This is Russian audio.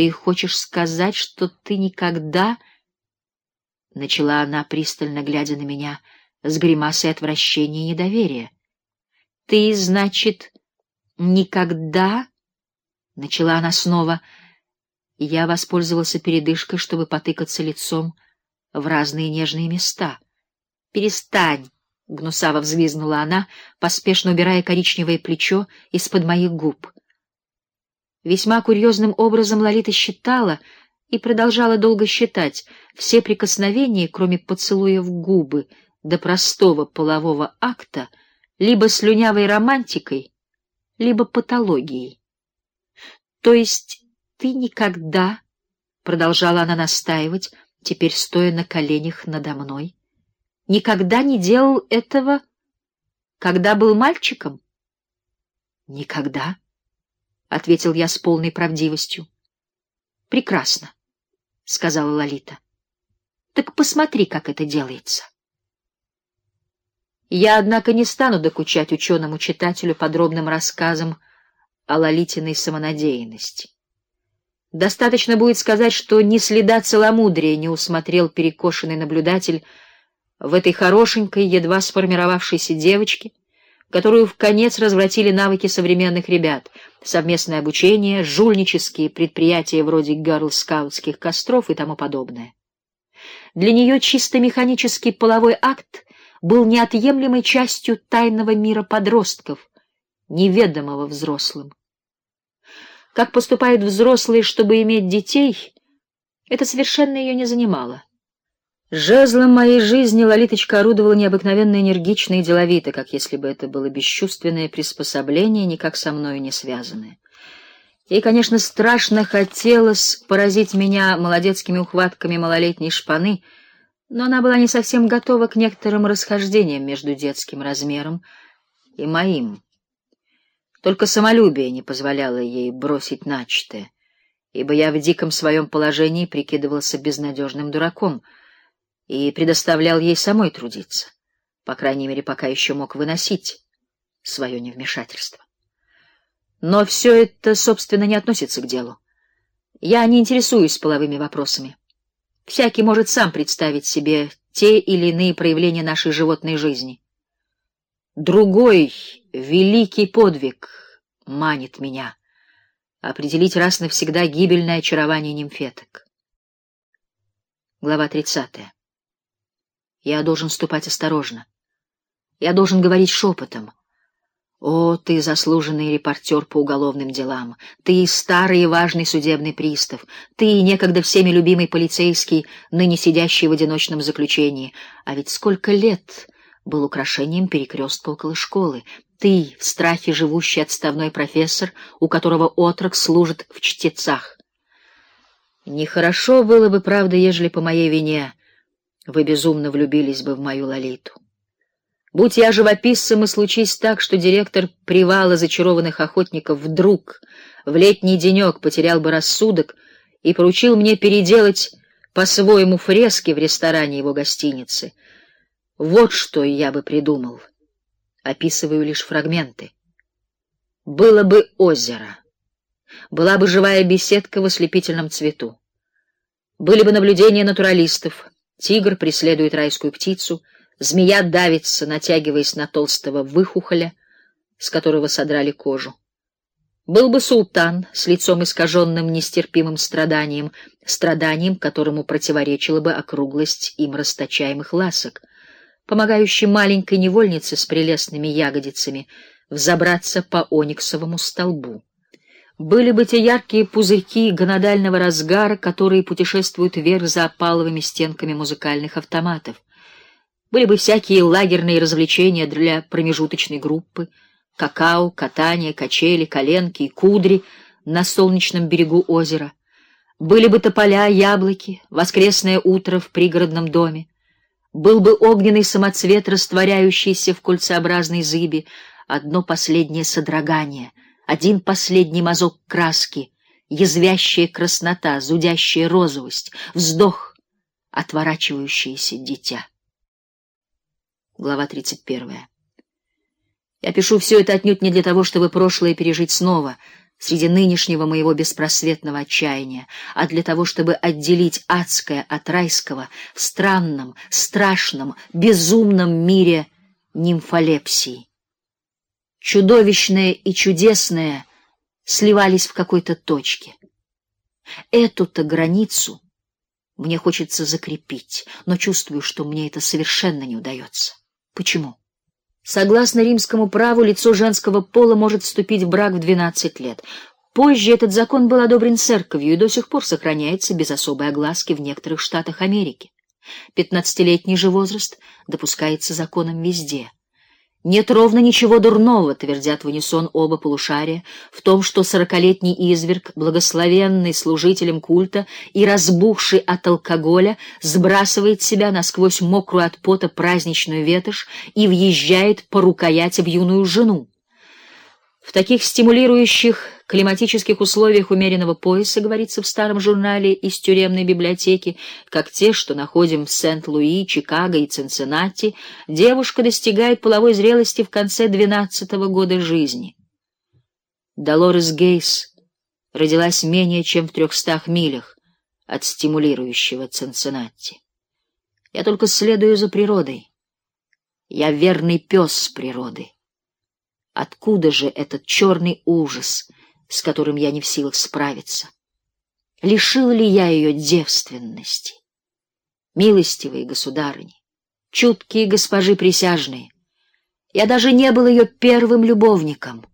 Ты хочешь сказать, что ты никогда... Начала она, пристально глядя на меня, с гримасой отвращения и недоверия. Ты, значит, никогда... Начала она снова. Я воспользовался передышкой, чтобы потыкаться лицом в разные нежные места. Перестань! — гнусаво взвизгнула она, поспешно убирая коричневое плечо из-под моих губ. Весьма курьезным образом Лолита считала и продолжала долго считать все прикосновения, кроме поцелуя в губы до простого полового акта, либо слюнявой романтикой, либо патологией. То есть ты никогда, продолжала она настаивать, теперь стоя на коленях надо мной, никогда не делал этого, когда был мальчиком? Никогда ответил я с полной правдивостью. Прекрасно, сказала Лолита. Так посмотри, как это делается. Я, однако, не стану докучать ученому читателю подробным рассказом о Лолитиной самонадеянности. Достаточно будет сказать, что ни следа целомудрия не усмотрел перекошенный наблюдатель в этой хорошенькой, едва сформировавшейся девочке, которую в конец развратили навыки современных ребят, совместное обучение, жульнические предприятия вроде гарлскаутских костров и тому подобное. Для нее чисто механический половой акт был неотъемлемой частью тайного мира подростков, неведомого взрослым. Как поступают взрослые, чтобы иметь детей, это совершенно ее не занимало. Жезлом моей жизни Лолиточка орудовала необыкновенно энергично и деловито, как если бы это было бесчувственное приспособление, никак со мною не связанное. Ей, конечно, страшно хотелось поразить меня молодецкими ухватками малолетней шпаны, но она была не совсем готова к некоторым расхождениям между детским размером и моим. Только самолюбие не позволяло ей бросить начатое, ибо я в диком своем положении прикидывался безнадежным дураком — и предоставлял ей самой трудиться, по крайней мере, пока еще мог выносить свое невмешательство. Но все это, собственно, не относится к делу. Я не интересуюсь половыми вопросами. Всякий может сам представить себе те или иные проявления нашей животной жизни. Другой великий подвиг манит меня — определить раз навсегда гибельное очарование нимфеток. Глава тридцатая. Я должен ступать осторожно. Я должен говорить шепотом. О, ты заслуженный репортер по уголовным делам, ты старый и важный судебный пристав, ты некогда всеми любимый полицейский, ныне сидящий в одиночном заключении, а ведь сколько лет был украшением перекрестка около школы. Ты, в страхе живущий отставной профессор, у которого отрок служит в чтецах. Нехорошо было бы, правда, ежели по моей вине вы безумно влюбились бы в мою Лолиту. Будь я живописцем, и случись так, что директор привала зачарованных охотников вдруг в летний денек потерял бы рассудок и поручил мне переделать по-своему фрески в ресторане его гостиницы. Вот что я бы придумал. Описываю лишь фрагменты. Было бы озеро, была бы живая беседка в ослепительном цвету, были бы наблюдения натуралистов, Тигр преследует райскую птицу, змея давится, натягиваясь на толстого выхухоля, с которого содрали кожу. Был бы султан с лицом искаженным нестерпимым страданием, страданием, которому противоречила бы округлость им расточаемых ласок, помогающий маленькой невольнице с прелестными ягодицами взобраться по ониксовому столбу. Были бы те яркие пузырьки гонадального разгара, которые путешествуют вверх за опаловыми стенками музыкальных автоматов. Были бы всякие лагерные развлечения для промежуточной группы: какао, катание, качели, коленки и кудри на солнечном берегу озера. Были бы тополя, яблоки, воскресное утро в пригородном доме. Был бы огненный самоцвет, растворяющийся в кольцеобразной зыби, одно последнее содрогание — один последний мазок краски, язвящая краснота, зудящая розовость, вздох, отворачивающееся дитя. Глава тридцать первая. Я пишу все это отнюдь не для того, чтобы прошлое пережить снова, среди нынешнего моего беспросветного отчаяния, а для того, чтобы отделить адское от райского в странном, страшном, безумном мире нимфолепсии. Чудовищное и чудесное сливались в какой-то точке. Эту-то границу мне хочется закрепить, но чувствую, что мне это совершенно не удается. Почему? Согласно римскому праву, лицо женского пола может вступить в брак в 12 лет. Позже этот закон был одобрен церковью и до сих пор сохраняется без особой огласки в некоторых штатах Америки. Пятнадцатилетний же возраст допускается законом везде. Нет ровно ничего дурного, твердят в унисон оба полушария, в том, что сорокалетний изверг, благословенный служителем культа и разбухший от алкоголя, сбрасывает себя насквозь мокрую от пота праздничную ветошь и въезжает по рукояти в юную жену. В таких стимулирующих климатических условиях умеренного пояса, говорится в старом журнале из тюремной библиотеки, как те, что находим в Сент-Луи, Чикаго и Цинциннати, девушка достигает половой зрелости в конце двенадцатого года жизни. Долорес Гейс родилась менее чем в трехстах милях от стимулирующего Цинциннати. Я только следую за природой. Я верный пес природы. Откуда же этот черный ужас, с которым я не в силах справиться? Лишил ли я ее девственности? Милостивые государыни, чуткие госпожи присяжные, я даже не был ее первым любовником.